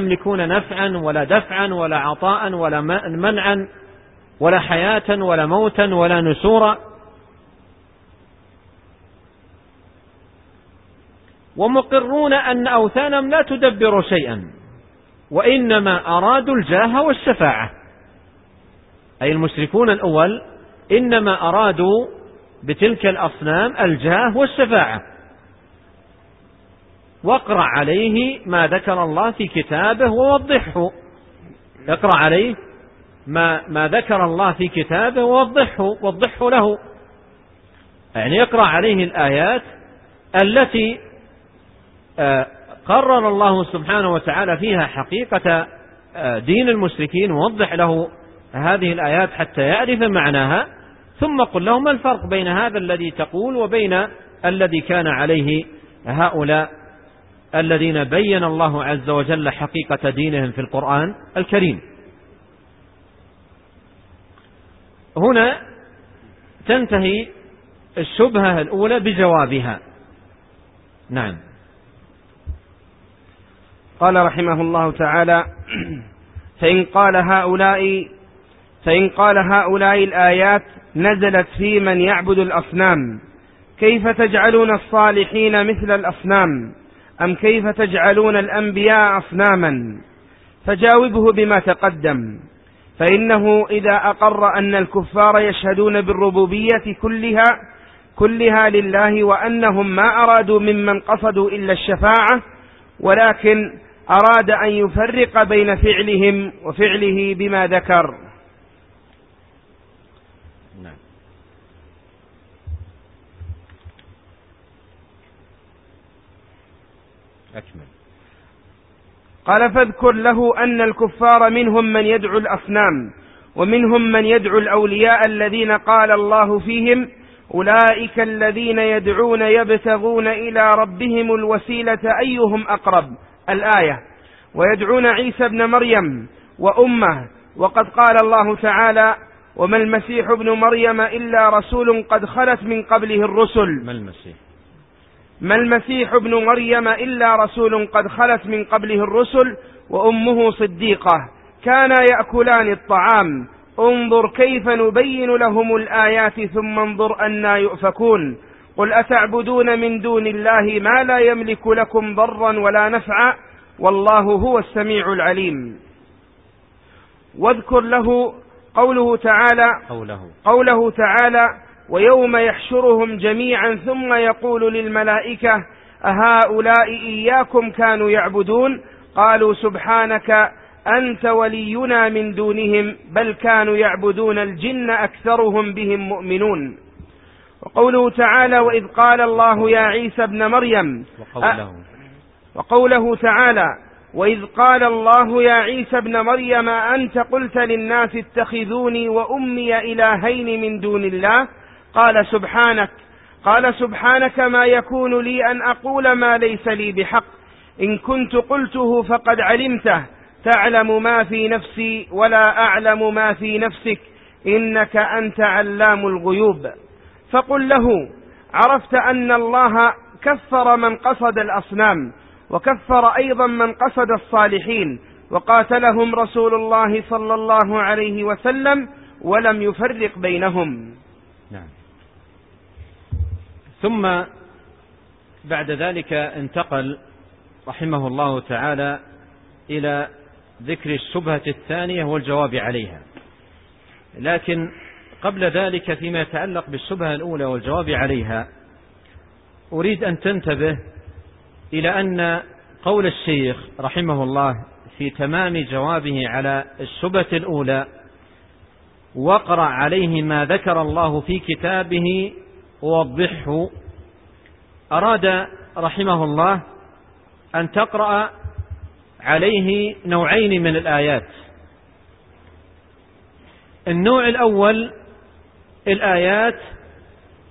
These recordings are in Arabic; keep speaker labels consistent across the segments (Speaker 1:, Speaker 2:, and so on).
Speaker 1: يملكون نفعا ولا دفعا ولا عطاء ولا منعا ولا حياة ولا موتا ولا نسورا. ومقرون أن أوثانهم لا تدبر شيئا وإنما أرادوا الجاه والشفاعة. أي المشركون الأول إنما أرادوا بتلك الأصنام الجاه والشفاعة. واقرأ عليه ما ذكر الله في كتابه ووضحه. اقرأ عليه ما, ما ذكر الله في كتابه ووضحه وضحه له. يعني اقرأ عليه الآيات التي آه، قرر الله سبحانه وتعالى فيها حقيقة آه، دين المشركين ووضح له هذه الآيات حتى يعرف معناها. ثم قل له ما الفرق بين هذا الذي تقول وبين الذي كان عليه هؤلاء؟ الذين بين الله عز وجل حقيقة دينهم في القرآن الكريم. هنا تنتهي الشبهة الأولى بجوابها. نعم.
Speaker 2: قال رحمه الله تعالى فإن قال هؤلاء فإن قال هؤلاء الآيات نزلت في من يعبد الأصنام كيف تجعلون الصالحين مثل الأصنام؟ أم كيف تجعلون الأنبياء أصناما؟ فجاوبه بما تقدم فإنه إذا أقر أن الكفار يشهدون بالربوبية كلها كلها لله وأنهم ما أرادوا ممن قصدوا إلا الشفاعة ولكن أراد أن يفرق بين فعلهم وفعله بما ذكر نعم. أكمل. قال فاذكر له أن الكفار منهم من يدعو الأصنام ومنهم من يدعو الأولياء الذين قال الله فيهم أولئك الذين يدعون يبتغون إلى ربهم الوسيلة أيهم أقرب؟ الآية ويدعون عيسى ابن مريم وأمه وقد قال الله تعالى وما المسيح ابن مريم إلا رسول قد خلت من قبله الرسل.
Speaker 1: ما المسيح؟
Speaker 2: ما المسيح ابن مريم إلا رسول قد خلت من قبله الرسل وأمه صديقة. كانا يأكلان الطعام. انظر كيف نبين لهم الآيات ثم انظر أنا يؤفكون. قل أتعبدون من دون الله ما لا يملك لكم ضرا ولا نفعا؟ والله هو السميع العليم. واذكر له قوله تعالى
Speaker 1: قوله,
Speaker 2: قوله تعالى ويوم يحشرهم جميعا ثم يقول للملائكة أهؤلاء إياكم كانوا يعبدون؟ قالوا سبحانك أنت ولينا من دونهم بل كانوا يعبدون الجن أكثرهم بهم مؤمنون. وقوله تعالى وإذ قال الله يا عيسى ابن مريم.
Speaker 1: وقوله,
Speaker 2: وقوله تعالى وإذ قال الله يا عيسى ابن مريم أنت قلت للناس اتخذوني وأمي إلهين من دون الله؟ قال سبحانك قال سبحانك ما يكون لي أن أقول ما ليس لي بحق. إن كنت قلته فقد علمته. تعلم ما في نفسي ولا أعلم ما في نفسك. إنك أنت علام الغيوب. فقل له عرفت أن الله كفر من قصد الأصنام وكفر أيضا من قصد الصالحين وقاتلهم رسول الله صلى الله عليه وسلم ولم يفرق بينهم.
Speaker 1: نعم. ثم بعد ذلك انتقل رحمه الله تعالى إلى ذكر الشبهة الثانية والجواب عليها. لكن قبل ذلك فيما يتعلق بالشبهة الأولى والجواب عليها أريد أن تنتبه إلى أن قول الشيخ رحمه الله في تمام جوابه على الشبهة الأولى واقرأ عليه ما ذكر الله في كتابه ووضحه. أراد رحمه الله أن تقرأ عليه نوعين من الآيات. النوع الأول الآيات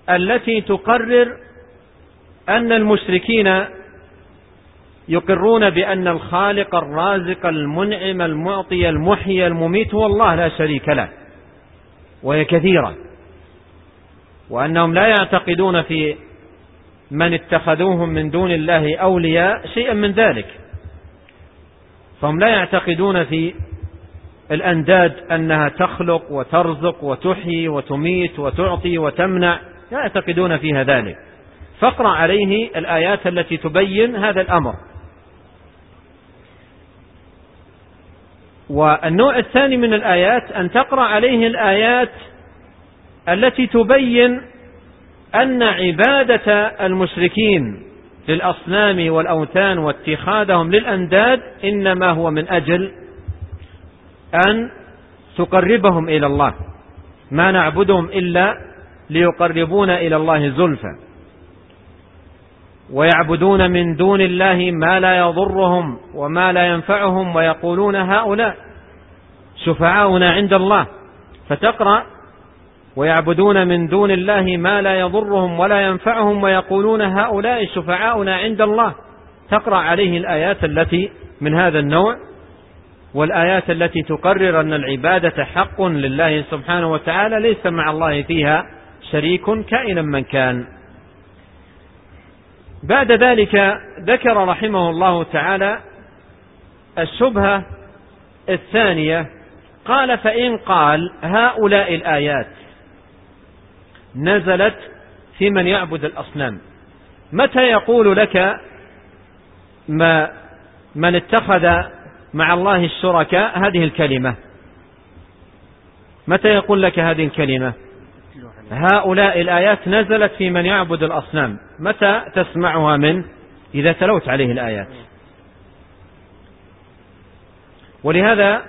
Speaker 1: التي تقرر أن المشركين يقرون بأن الخالق الرازق المنعم المعطي المحيي المميت هو الله لا شريك له وهي كثيرة. وأنهم لا يعتقدون في من اتخذوهم من دون الله أولياء شيئا من ذلك. فهم لا يعتقدون في الأنداد أنها تخلق وترزق وتحيي وتميت وتعطي وتمنع لا يعتقدون فيها ذلك. فاقرأ عليه الآيات التي تبين هذا الأمر. والنوع الثاني من الآيات أن تقرأ عليه الآيات التي تبين أن عبادة المشركين للأصنام والأوثان واتخاذهم للأنداد إنما هو من أجل أن تقربهم إلى الله ما نعبدهم إلا ليقربونا إلى الله زلفى. ويعبدون من دون الله ما لا يضرهم وما لا ينفعهم ويقولون هؤلاء شفعاؤنا عند الله. فتقرأ ويعبدون من دون الله ما لا يضرهم ولا ينفعهم ويقولون هؤلاء شفعاؤنا عند الله. تقرأ عليه الآيات التي من هذا النوع والآيات التي تقرر أن العبادة حق لله سبحانه وتعالى ليس مع الله فيها شريك كائنا من كان. بعد ذلك ذكر رحمه الله تعالى الشبهة الثانية قال فإن قال هؤلاء الآيات نزلت في من يعبد الأصنام. متى يقول لك ما من اتخذ مع الله الشركاء هذه الكلمة؟ متى يقول لك هذه الكلمة؟ هؤلاء الآيات نزلت في من يعبد الأصنام. متى تسمعها منه إذا تلوت عليه الآيات. ولهذا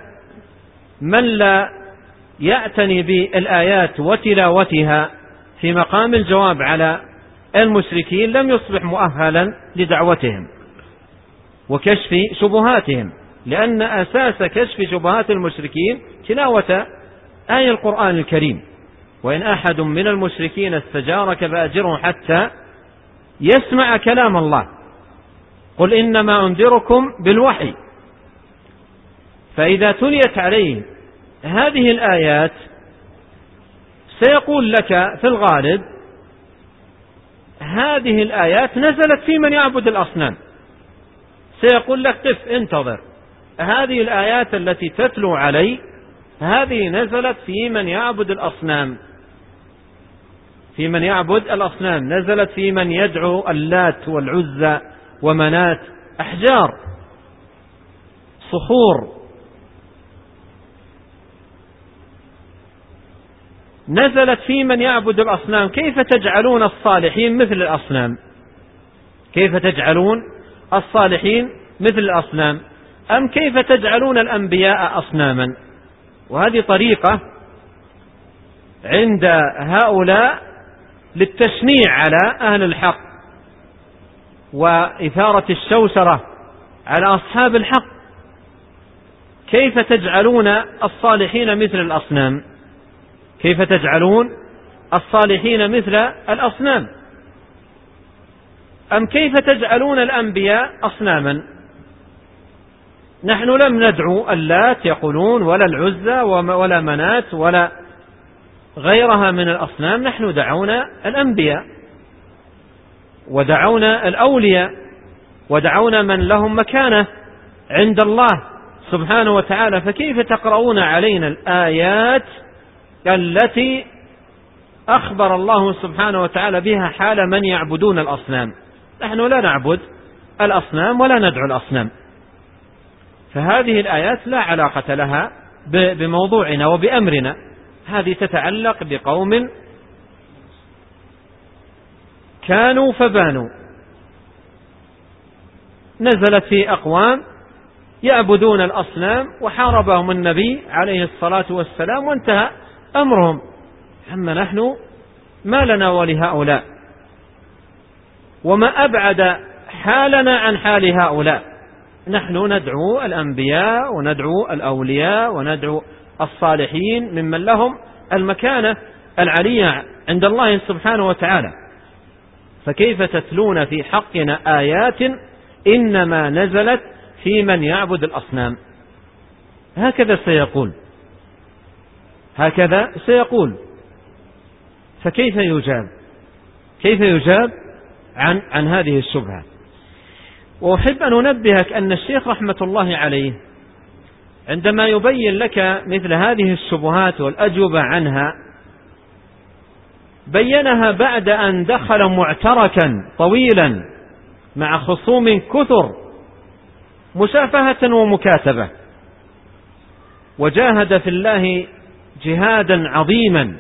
Speaker 1: من لا يعتني بالآيات وتلاوتها في مقام الجواب على المشركين لم يصبح مؤهلا لدعوتهم وكشف شبهاتهم لأن أساس كشف شبهات المشركين تلاوة آية القرآن الكريم. وإن أحد من المشركين استجارك فأجره حتى يسمع كلام الله. قل إنما أنذركم بالوحي. فإذا تليت عليه هذه الآيات سيقول لك في الغالب هذه الآيات نزلت في من يعبد الأصنام. سيقول لك قف انتظر. هذه الآيات التي تتلو علي هذه نزلت في من يعبد الأصنام. في من يعبد الأصنام. نزلت في من يدعو اللات والعزى ومنات. أحجار. صخور. نزلت في من يعبد الأصنام. كيف تجعلون الصالحين مثل الأصنام؟ كيف تجعلون الصالحين مثل الأصنام؟ أم كيف تجعلون الأنبياء أصناما؟ وهذه طريقة عند هؤلاء للتشنيع على أهل الحق وإثارة الشوشرة على أصحاب الحق. كيف تجعلون الصالحين مثل الأصنام؟ كيف تجعلون الصالحين مثل الأصنام؟ أم كيف تجعلون الأنبياء أصناما؟ نحن لم ندعو اللات يقولون ولا العزى ولا منات ولا غيرها من الأصنام. نحن دعونا الأنبياء ودعونا الأولياء ودعونا من لهم مكانة عند الله سبحانه وتعالى. فكيف تقرؤون علينا الآيات التي أخبر الله سبحانه وتعالى بها حال من يعبدون الأصنام. نحن لا نعبد الأصنام ولا ندعو الأصنام. فهذه الآيات لا علاقة لها بموضوعنا وبأمرنا. هذه تتعلق بقوم كانوا فبانوا. نزلت في أقوام يعبدون الأصنام وحاربهم النبي عليه الصلاة والسلام وانتهى. أمرهم. أما نحن ما لنا ولهؤلاء. وما أبعد حالنا عن حال هؤلاء. نحن ندعو الأنبياء وندعو الأولياء وندعو الصالحين ممن لهم المكانة العلية عند الله سبحانه وتعالى. فكيف تتلون في حقنا آيات إنما نزلت في من يعبد الأصنام؟ هكذا سيقول. هكذا سيقول. فكيف يجاب؟ كيف يجاب عن عن هذه الشبهة؟ وأحب أن أنبهك أن الشيخ رحمة الله عليه عندما يبين لك مثل هذه الشبهات والأجوبة عنها بينها بعد أن دخل معتركا طويلا مع خصوم كثر مشافهة ومكاتبة. وجاهد في الله جهادا عظيما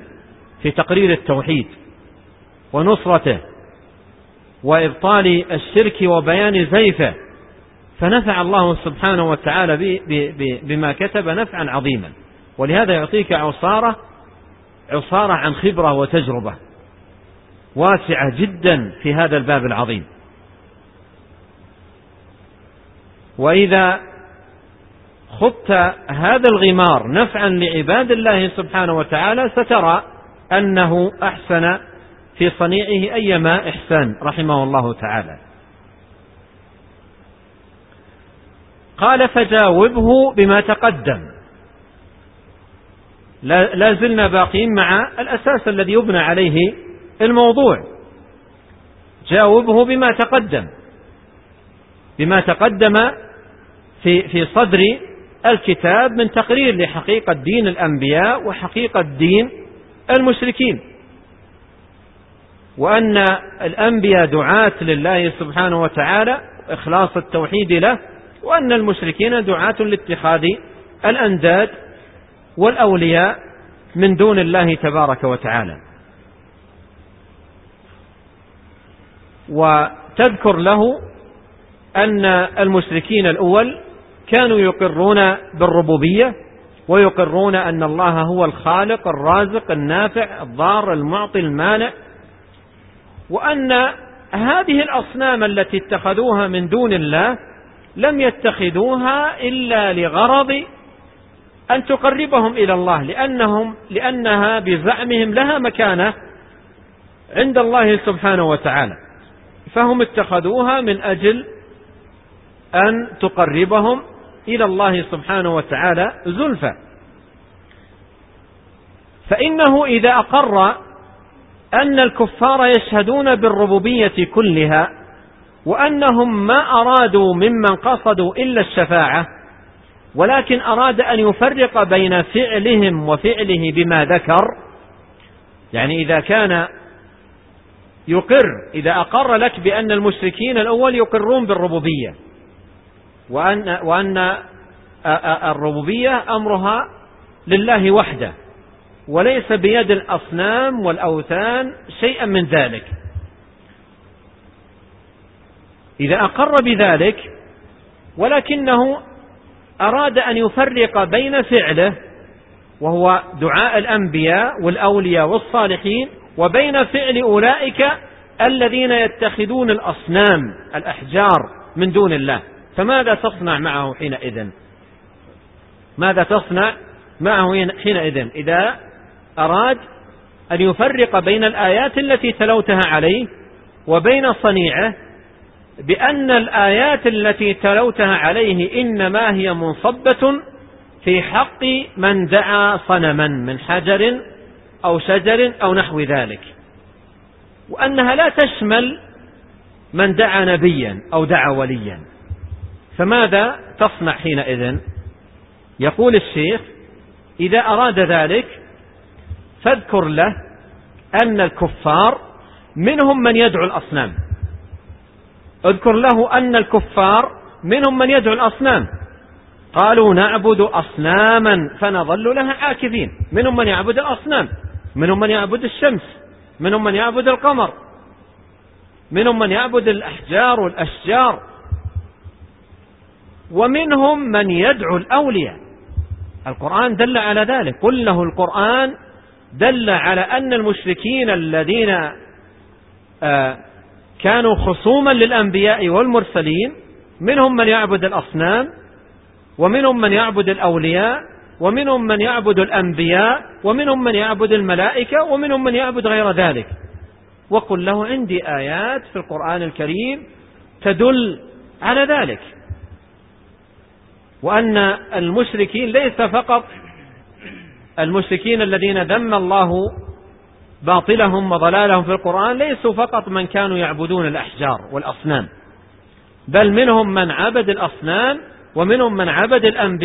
Speaker 1: في تقرير التوحيد ونصرته وإبطال الشرك وبيان زيفه فنفع الله سبحانه وتعالى بما كتب نفعا عظيما. ولهذا يعطيك عصارة عصارة عن خبرة وتجربة واسعة جدا في هذا الباب العظيم. وإذا خضت هذا الغمار نفعا لعباد الله سبحانه وتعالى سترى أنه أحسن في صنيعه أيما إحسان رحمه الله تعالى. قال فجاوبه بما تقدم. لا زلنا باقين مع الأساس الذي يبنى عليه الموضوع. جاوبه بما تقدم. بما تقدم في في صدر الكتاب من تقرير لحقيقة دين الأنبياء وحقيقة دين المشركين. وأن الأنبياء دعاة لله سبحانه وتعالى إخلاص التوحيد له وأن المشركين دعاة لاتخاذ الأنداد والأولياء من دون الله تبارك وتعالى. وتذكر له أن المشركين الأول كانوا يقرون بالربوبية ويقرون أن الله هو الخالق الرازق النافع الضار المعطي المانع وأن هذه الأصنام التي اتخذوها من دون الله لم يتخذوها إلا لغرض أن تقربهم إلى الله لأنهم لأنها بزعمهم لها مكانة عند الله سبحانه وتعالى. فهم اتخذوها من أجل أن تقربهم إلى الله سبحانه وتعالى زلفى. فإنه إذا أقر أن الكفار يشهدون بالربوبية كلها وأنهم ما أرادوا ممن قصدوا إلا الشفاعة ولكن أراد أن يفرق بين فعلهم وفعله بما ذكر يعني إذا كان يقر إذا أقر لك بأن المشركين الأول يقرون بالربوبية. وأن, وأن الربوبية أمرها لله وحده وليس بيد الأصنام والأوثان شيئا من ذلك. إذا أقر بذلك ولكنه أراد أن يفرق بين فعله وهو دعاء الأنبياء والأولياء والصالحين وبين فعل أولئك الذين يتخذون الأصنام الأحجار من دون الله. فماذا تصنع معه حينئذ؟ ماذا تصنع معه حينئذ؟ إذا أراد أن يفرق بين الآيات التي تلوتها عليه وبين صنيعه بأن الآيات التي تلوتها عليه إنما هي منصبة في حق من دعا صنما من حجر أو شجر أو نحو ذلك وأنها لا تشمل من دعا نبيا أو دعا وليا. فماذا تصنع حينئذ؟ يقول الشيخ إذا أراد ذلك فاذكر له أن الكفار منهم من يدعو الأصنام. اذكر له أن الكفار منهم من يدعو الأصنام. قالوا نعبد أصناما فنظل لها عاكفين منهم من يعبد الأصنام منهم من يعبد الشمس منهم من يعبد القمر منهم من يعبد الأحجار والأشجار. ومنهم من يدعو الأولياء. القرآن دل على ذلك. قل له القرآن دل على أن المشركين الذين آه، كانوا خصوما للأنبياء والمرسلين منهم من يعبد الأصنام ومنهم من يعبد الأولياء ومنهم من يعبد الأنبياء ومنهم من يعبد الملائكة ومنهم من يعبد غير ذلك. وقل له عندي آيات في القرآن الكريم تدل على ذلك. وأن المشركين ليس فقط المشركين الذين ذم الله باطلهم وضلالهم في القرآن ليسوا فقط من كانوا يعبدون الأحجار والأصنام بل منهم من عبد الأصنام ومنهم من عبد الأنبياء.